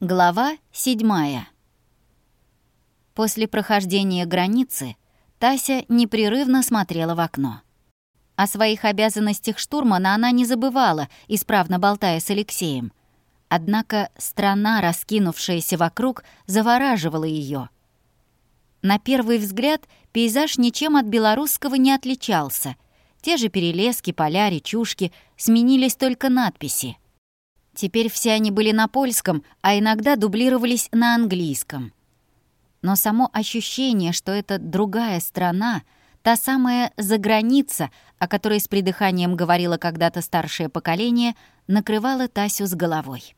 Глава 7 После прохождения границы Тася непрерывно смотрела в окно. О своих обязанностях штурмана она не забывала, исправно болтая с Алексеем. Однако страна, раскинувшаяся вокруг, завораживала ее. На первый взгляд пейзаж ничем от белорусского не отличался. Те же перелески, поля, речушки, сменились только надписи — Теперь все они были на польском, а иногда дублировались на английском. Но само ощущение, что это другая страна, та самая заграница, о которой с придыханием говорило когда-то старшее поколение, накрывало Тасю с головой.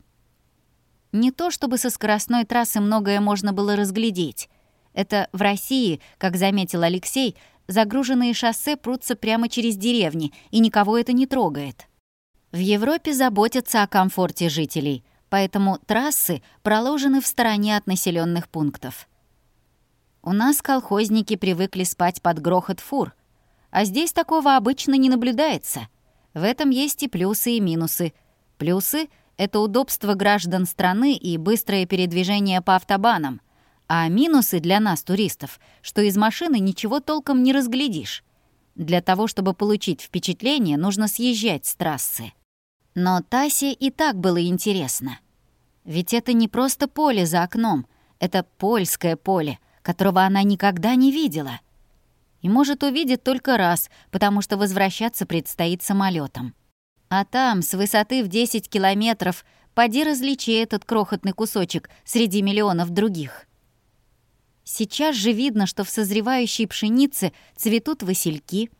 Не то чтобы со скоростной трассы многое можно было разглядеть. Это в России, как заметил Алексей, загруженные шоссе прутся прямо через деревни, и никого это не трогает. В Европе заботятся о комфорте жителей, поэтому трассы проложены в стороне от населенных пунктов. У нас колхозники привыкли спать под грохот фур, а здесь такого обычно не наблюдается. В этом есть и плюсы, и минусы. Плюсы — это удобство граждан страны и быстрое передвижение по автобанам, а минусы для нас, туристов, что из машины ничего толком не разглядишь. Для того, чтобы получить впечатление, нужно съезжать с трассы. Но Тасе и так было интересно. Ведь это не просто поле за окном, это польское поле, которого она никогда не видела. И может увидеть только раз, потому что возвращаться предстоит самолетом. А там, с высоты в 10 километров, поди различи этот крохотный кусочек среди миллионов других. Сейчас же видно, что в созревающей пшенице цветут васильки —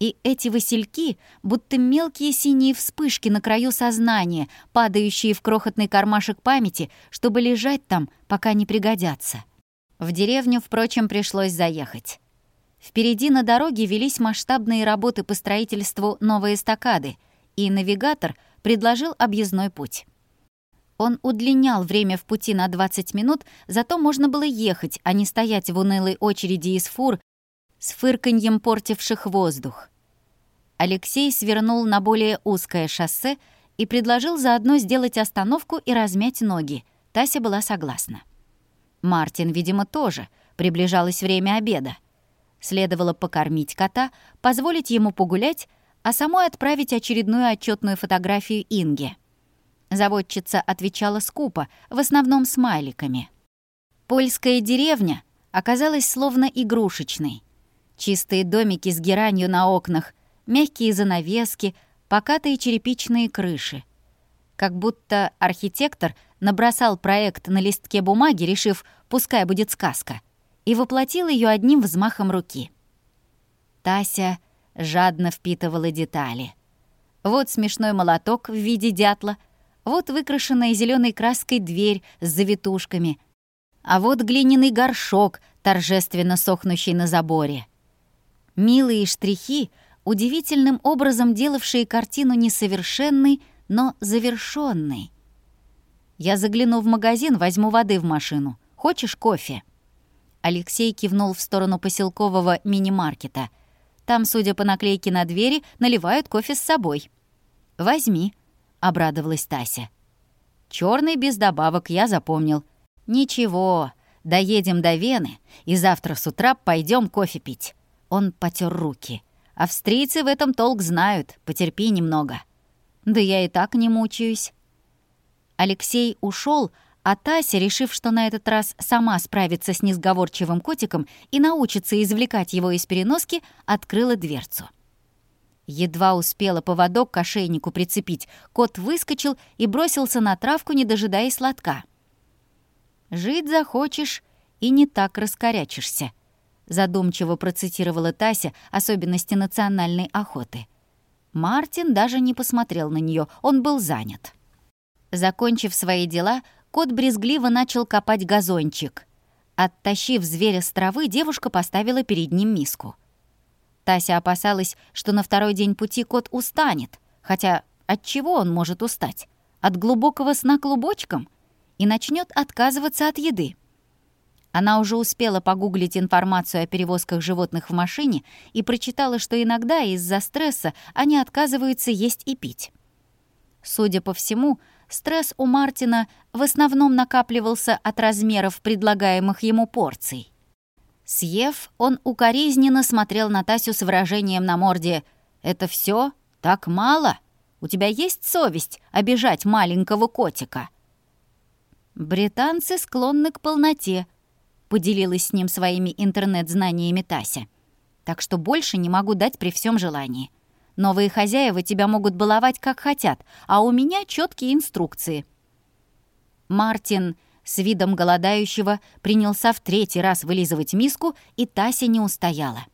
и эти васильки, будто мелкие синие вспышки на краю сознания, падающие в крохотный кармашек памяти, чтобы лежать там, пока не пригодятся. В деревню, впрочем, пришлось заехать. Впереди на дороге велись масштабные работы по строительству новой эстакады, и навигатор предложил объездной путь. Он удлинял время в пути на 20 минут, зато можно было ехать, а не стоять в унылой очереди из фур с фырканьем портивших воздух. Алексей свернул на более узкое шоссе и предложил заодно сделать остановку и размять ноги. Тася была согласна. Мартин, видимо, тоже. Приближалось время обеда. Следовало покормить кота, позволить ему погулять, а самой отправить очередную отчетную фотографию Инге. Заводчица отвечала скупо, в основном смайликами. Польская деревня оказалась словно игрушечной. Чистые домики с геранью на окнах, мягкие занавески, покатые черепичные крыши. Как будто архитектор набросал проект на листке бумаги, решив, пускай будет сказка, и воплотил ее одним взмахом руки. Тася жадно впитывала детали. Вот смешной молоток в виде дятла, вот выкрашенная зеленой краской дверь с завитушками, а вот глиняный горшок, торжественно сохнущий на заборе — Милые штрихи, удивительным образом делавшие картину несовершенной, но завершенной. «Я загляну в магазин, возьму воды в машину. Хочешь кофе?» Алексей кивнул в сторону поселкового мини-маркета. Там, судя по наклейке на двери, наливают кофе с собой. «Возьми», — обрадовалась Тася. Черный без добавок, я запомнил. Ничего, доедем до Вены, и завтра с утра пойдем кофе пить. Он потер руки. «Австрийцы в этом толк знают, потерпи немного». «Да я и так не мучаюсь». Алексей ушел, а Тася, решив, что на этот раз сама справится с несговорчивым котиком и научится извлекать его из переноски, открыла дверцу. Едва успела поводок к ошейнику прицепить, кот выскочил и бросился на травку, не дожидаясь лотка. «Жить захочешь и не так раскорячишься», задумчиво процитировала Тася особенности национальной охоты. Мартин даже не посмотрел на нее, он был занят. Закончив свои дела, кот брезгливо начал копать газончик. Оттащив зверя с травы, девушка поставила перед ним миску. Тася опасалась, что на второй день пути кот устанет, хотя от чего он может устать? От глубокого сна клубочком? И начнет отказываться от еды. Она уже успела погуглить информацию о перевозках животных в машине и прочитала, что иногда из-за стресса они отказываются есть и пить. Судя по всему, стресс у Мартина в основном накапливался от размеров предлагаемых ему порций. Съев, он укоризненно смотрел на Тасю с выражением на морде «Это все? Так мало? У тебя есть совесть обижать маленького котика?» «Британцы склонны к полноте», — поделилась с ним своими интернет-знаниями Тася. «Так что больше не могу дать при всем желании. Новые хозяева тебя могут баловать как хотят, а у меня четкие инструкции». Мартин с видом голодающего принялся в третий раз вылизывать миску, и Тася не устояла.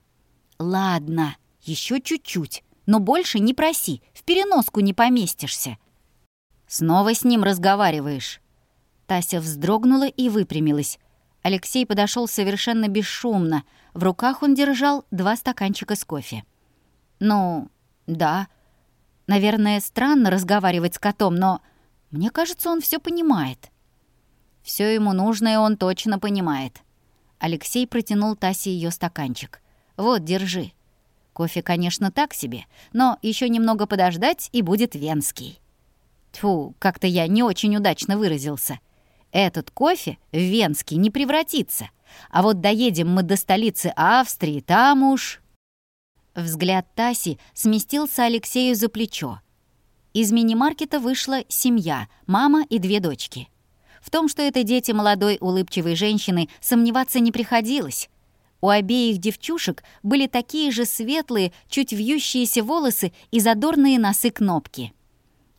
«Ладно, еще чуть-чуть, но больше не проси, в переноску не поместишься». «Снова с ним разговариваешь?» Тася вздрогнула и выпрямилась. Алексей подошел совершенно бесшумно. В руках он держал два стаканчика с кофе. «Ну, да. Наверное, странно разговаривать с котом, но мне кажется, он все понимает». Все ему нужное он точно понимает. Алексей протянул Тасе ее стаканчик. «Вот, держи. Кофе, конечно, так себе, но еще немного подождать, и будет венский». Тьфу, как-то я не очень удачно выразился. Этот кофе в венский не превратится. А вот доедем мы до столицы Австрии, там уж...» Взгляд Таси сместился Алексею за плечо. Из мини-маркета вышла семья, мама и две дочки. В том, что это дети молодой улыбчивой женщины, сомневаться не приходилось. У обеих девчушек были такие же светлые, чуть вьющиеся волосы и задорные носы-кнопки.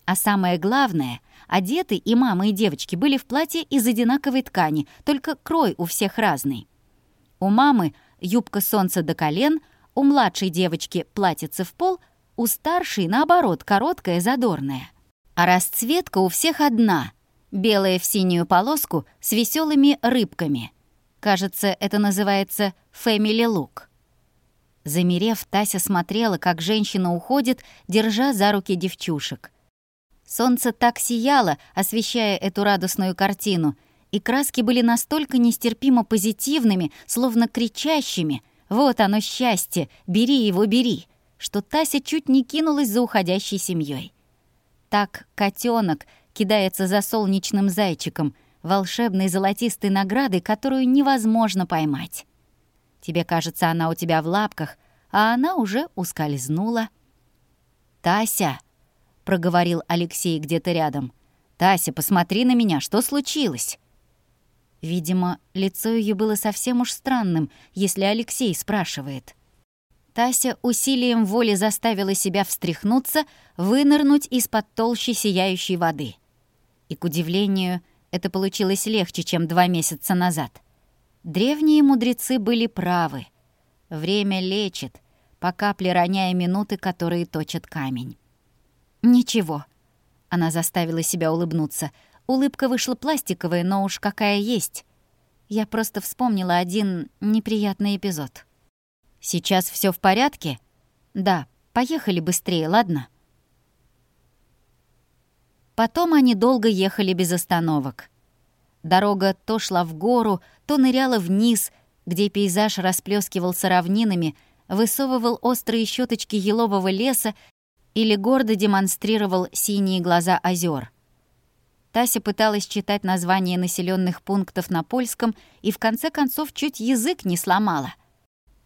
А самое главное — Одеты и мама, и девочки были в платье из одинаковой ткани, только крой у всех разный. У мамы юбка солнца до колен, у младшей девочки платьице в пол, у старшей, наоборот, короткая, задорная. А расцветка у всех одна — белая в синюю полоску с веселыми рыбками. Кажется, это называется «family look». Замерев, Тася смотрела, как женщина уходит, держа за руки девчушек — Солнце так сияло, освещая эту радостную картину, и краски были настолько нестерпимо позитивными, словно кричащими «Вот оно счастье! Бери его, бери!» что Тася чуть не кинулась за уходящей семьей. Так котенок кидается за солнечным зайчиком, волшебной золотистой наградой, которую невозможно поймать. Тебе кажется, она у тебя в лапках, а она уже ускользнула. «Тася!» — проговорил Алексей где-то рядом. «Тася, посмотри на меня, что случилось?» Видимо, лицо ее было совсем уж странным, если Алексей спрашивает. Тася усилием воли заставила себя встряхнуться, вынырнуть из-под толщи сияющей воды. И, к удивлению, это получилось легче, чем два месяца назад. Древние мудрецы были правы. Время лечит, по капле роняя минуты, которые точат камень. «Ничего». Она заставила себя улыбнуться. Улыбка вышла пластиковая, но уж какая есть. Я просто вспомнила один неприятный эпизод. «Сейчас все в порядке?» «Да, поехали быстрее, ладно?» Потом они долго ехали без остановок. Дорога то шла в гору, то ныряла вниз, где пейзаж расплескивался равнинами, высовывал острые щеточки елового леса или гордо демонстрировал синие глаза озер. Тася пыталась читать названия населенных пунктов на польском и в конце концов чуть язык не сломала.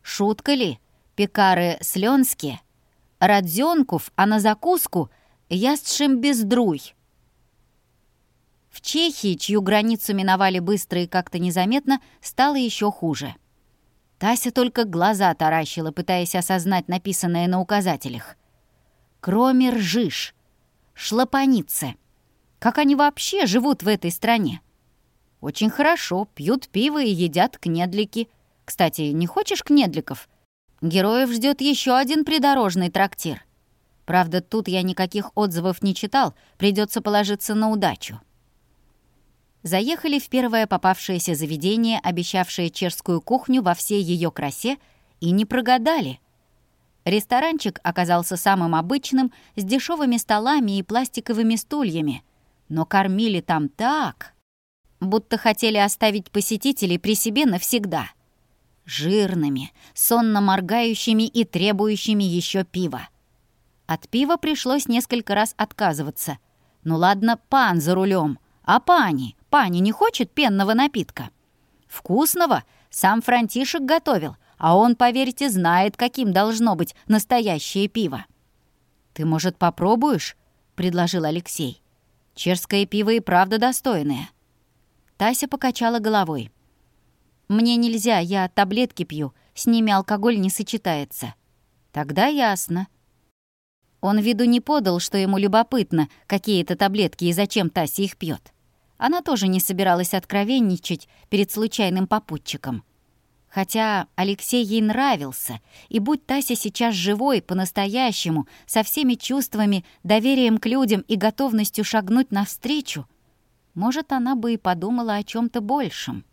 Шутка ли? Пекары Слёнске, Радзёнков, а на закуску Ястшим Бездруй. В Чехии, чью границу миновали быстро и как-то незаметно, стало еще хуже. Тася только глаза таращила, пытаясь осознать написанное на указателях — кроме ржиш, шлапаницы. Как они вообще живут в этой стране? Очень хорошо, пьют пиво и едят кнедлики. Кстати, не хочешь кнедликов? Героев ждет еще один придорожный трактир. Правда, тут я никаких отзывов не читал, придется положиться на удачу. Заехали в первое попавшееся заведение, обещавшее чешскую кухню во всей ее красе, и не прогадали — Ресторанчик оказался самым обычным, с дешевыми столами и пластиковыми стульями. Но кормили там так, будто хотели оставить посетителей при себе навсегда. Жирными, сонно моргающими и требующими еще пива. От пива пришлось несколько раз отказываться. Ну ладно, пан за рулем, а пани? Пани не хочет пенного напитка? Вкусного? Сам Франтишек готовил, а он, поверьте, знает, каким должно быть настоящее пиво. «Ты, может, попробуешь?» — предложил Алексей. «Чешское пиво и правда достойное». Тася покачала головой. «Мне нельзя, я таблетки пью, с ними алкоголь не сочетается». «Тогда ясно». Он виду не подал, что ему любопытно, какие это таблетки и зачем Тася их пьет. Она тоже не собиралась откровенничать перед случайным попутчиком. Хотя Алексей ей нравился, и будь Тася сейчас живой, по-настоящему, со всеми чувствами, доверием к людям и готовностью шагнуть навстречу, может, она бы и подумала о чем то большем.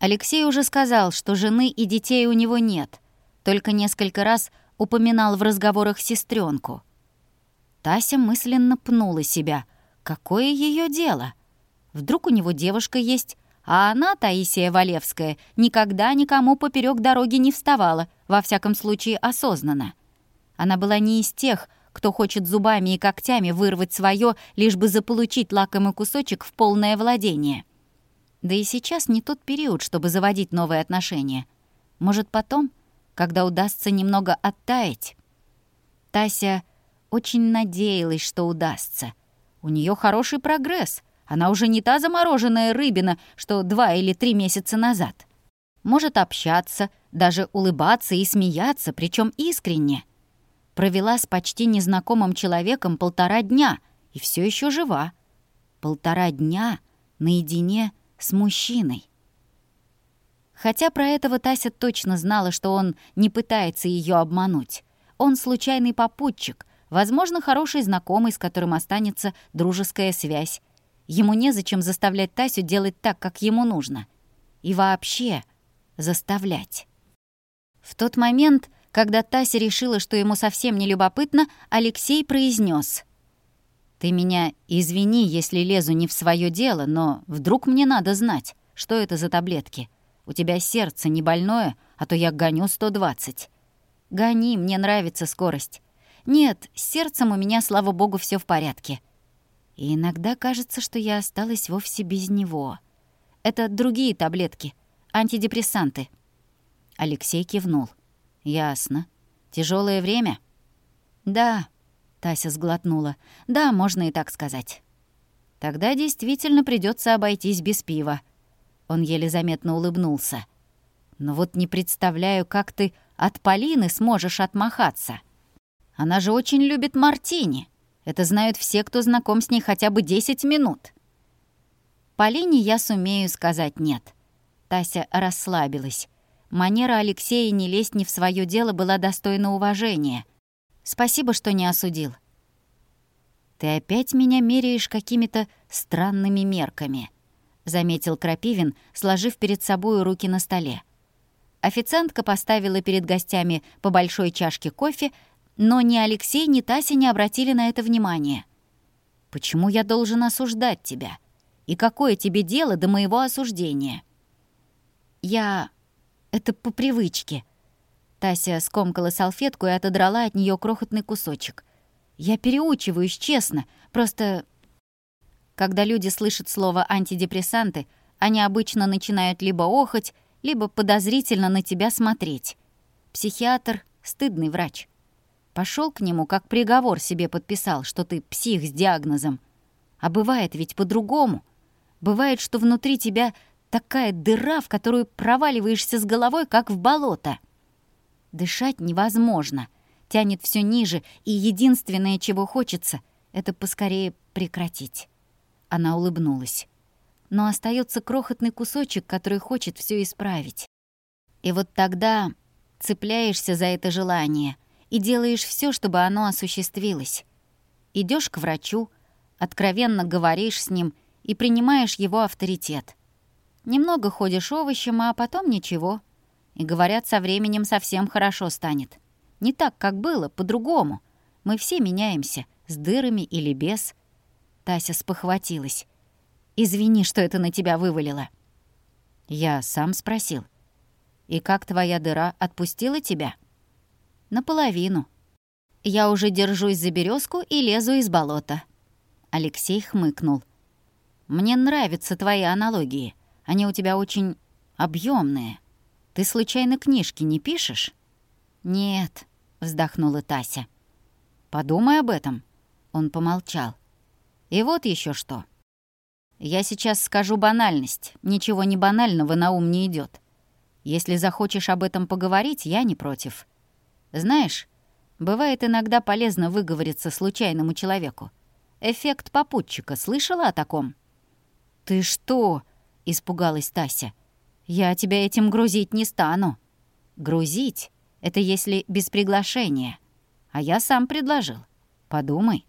Алексей уже сказал, что жены и детей у него нет, только несколько раз упоминал в разговорах сестренку. Тася мысленно пнула себя. Какое ее дело? Вдруг у него девушка есть, а она, Таисия Валевская, никогда никому поперек дороги не вставала, во всяком случае осознанно. Она была не из тех, кто хочет зубами и когтями вырвать свое, лишь бы заполучить лакомый кусочек в полное владение. Да и сейчас не тот период, чтобы заводить новые отношения. Может, потом, когда удастся немного оттаять? Тася очень надеялась, что удастся. У нее хороший прогресс — она уже не та замороженная рыбина, что два или три месяца назад. Может общаться, даже улыбаться и смеяться, причем искренне. Провела с почти незнакомым человеком полтора дня и все еще жива. Полтора дня наедине с мужчиной. Хотя про этого Тася точно знала, что он не пытается ее обмануть. Он случайный попутчик, возможно, хороший знакомый, с которым останется дружеская связь. Ему незачем заставлять Тасю делать так, как ему нужно. И вообще заставлять. В тот момент, когда Тася решила, что ему совсем не любопытно, Алексей произнес: «Ты меня извини, если лезу не в свое дело, но вдруг мне надо знать, что это за таблетки. У тебя сердце не больное, а то я гоню 120. Гони, мне нравится скорость. Нет, с сердцем у меня, слава богу, все в порядке. И иногда кажется, что я осталась вовсе без него. Это другие таблетки, антидепрессанты. Алексей кивнул. Ясно. Тяжелое время? Да, Тася сглотнула. Да, можно и так сказать. Тогда действительно придется обойтись без пива. Он еле заметно улыбнулся. Но вот не представляю, как ты от Полины сможешь отмахаться. Она же очень любит мартини. Это знают все, кто знаком с ней хотя бы 10 минут. Полине я сумею сказать «нет». Тася расслабилась. Манера Алексея не лезть не в свое дело была достойна уважения. Спасибо, что не осудил. «Ты опять меня меряешь какими-то странными мерками», — заметил Крапивин, сложив перед собой руки на столе. Официантка поставила перед гостями по большой чашке кофе, но ни Алексей, ни Тася не обратили на это внимания. «Почему я должен осуждать тебя? И какое тебе дело до моего осуждения?» «Я... это по привычке». Тася скомкала салфетку и отодрала от нее крохотный кусочек. «Я переучиваюсь, честно. Просто...» Когда люди слышат слово «антидепрессанты», они обычно начинают либо охоть, либо подозрительно на тебя смотреть. Психиатр — стыдный врач. Пошел к нему, как приговор себе подписал, что ты псих с диагнозом. А бывает ведь по-другому. Бывает, что внутри тебя такая дыра, в которую проваливаешься с головой, как в болото. Дышать невозможно. Тянет все ниже, и единственное, чего хочется, это поскорее прекратить. Она улыбнулась. Но остается крохотный кусочек, который хочет все исправить. И вот тогда цепляешься за это желание — и делаешь все, чтобы оно осуществилось. Идешь к врачу, откровенно говоришь с ним и принимаешь его авторитет. Немного ходишь овощем, а потом ничего. И говорят, со временем совсем хорошо станет. Не так, как было, по-другому. Мы все меняемся, с дырами или без. Тася спохватилась. «Извини, что это на тебя вывалило». Я сам спросил. «И как твоя дыра отпустила тебя?» Наполовину. Я уже держусь за березку и лезу из болота. Алексей хмыкнул. «Мне нравятся твои аналогии. Они у тебя очень объемные. Ты случайно книжки не пишешь?» «Нет», — вздохнула Тася. «Подумай об этом». Он помолчал. «И вот еще что. Я сейчас скажу банальность. Ничего не банального на ум не идет. Если захочешь об этом поговорить, я не против. Знаешь, бывает иногда полезно выговориться случайному человеку. Эффект попутчика. Слышала о таком?» «Ты что?» — испугалась Тася. «Я тебя этим грузить не стану». «Грузить — это если без приглашения. А я сам предложил. Подумай».